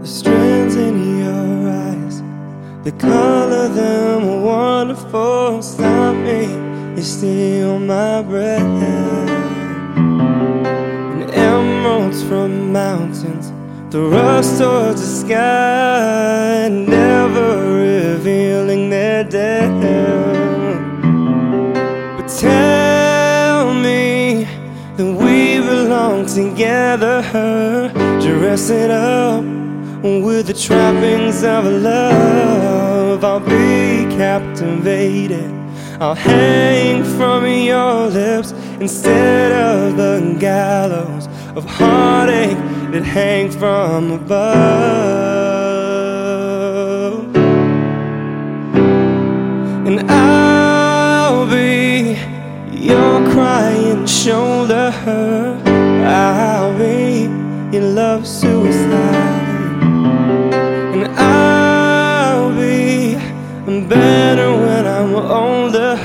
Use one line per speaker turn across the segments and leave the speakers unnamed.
The strands in your eyes, the color of them are wonderful. Stop me, you steal my breath. And emeralds from mountains, the rust towards the sky, never revealing their depth. But tell me that we belong together, dressing up with the trappings of love. I'll be captivated. I'll hang from your lips instead of the gallows of heartache that hang from above. And I'll be your crying shoulder. I'll be your love suicide. Better when I'm older.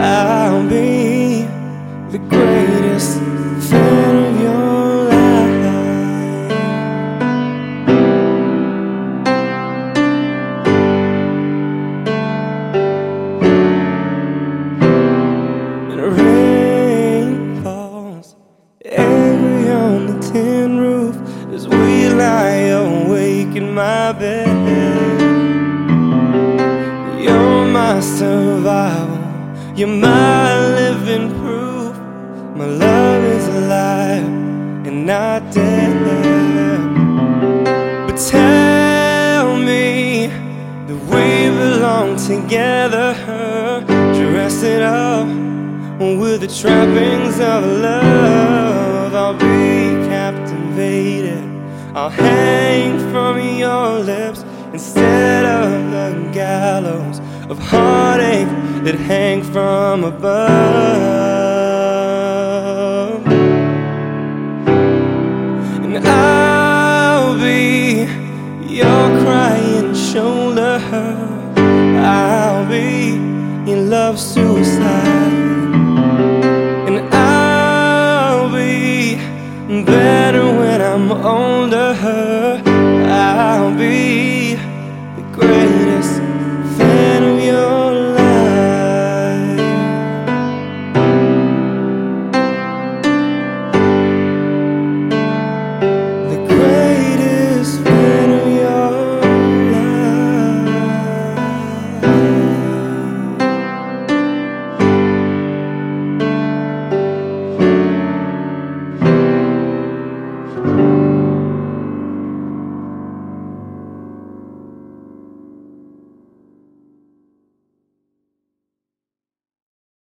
I'll be the greatest fan of your life. And rain falls angry on the tin roof as we lie awake in my bed my survival. You're my living proof. My love is alive and not dead. But tell me that we belong together. Dress it up with the trappings of love. I'll be captivated. I'll hang from your lips instead of the gallows of heartache that hang from above. And I'll be your crying shoulder. I'll be your love suicide.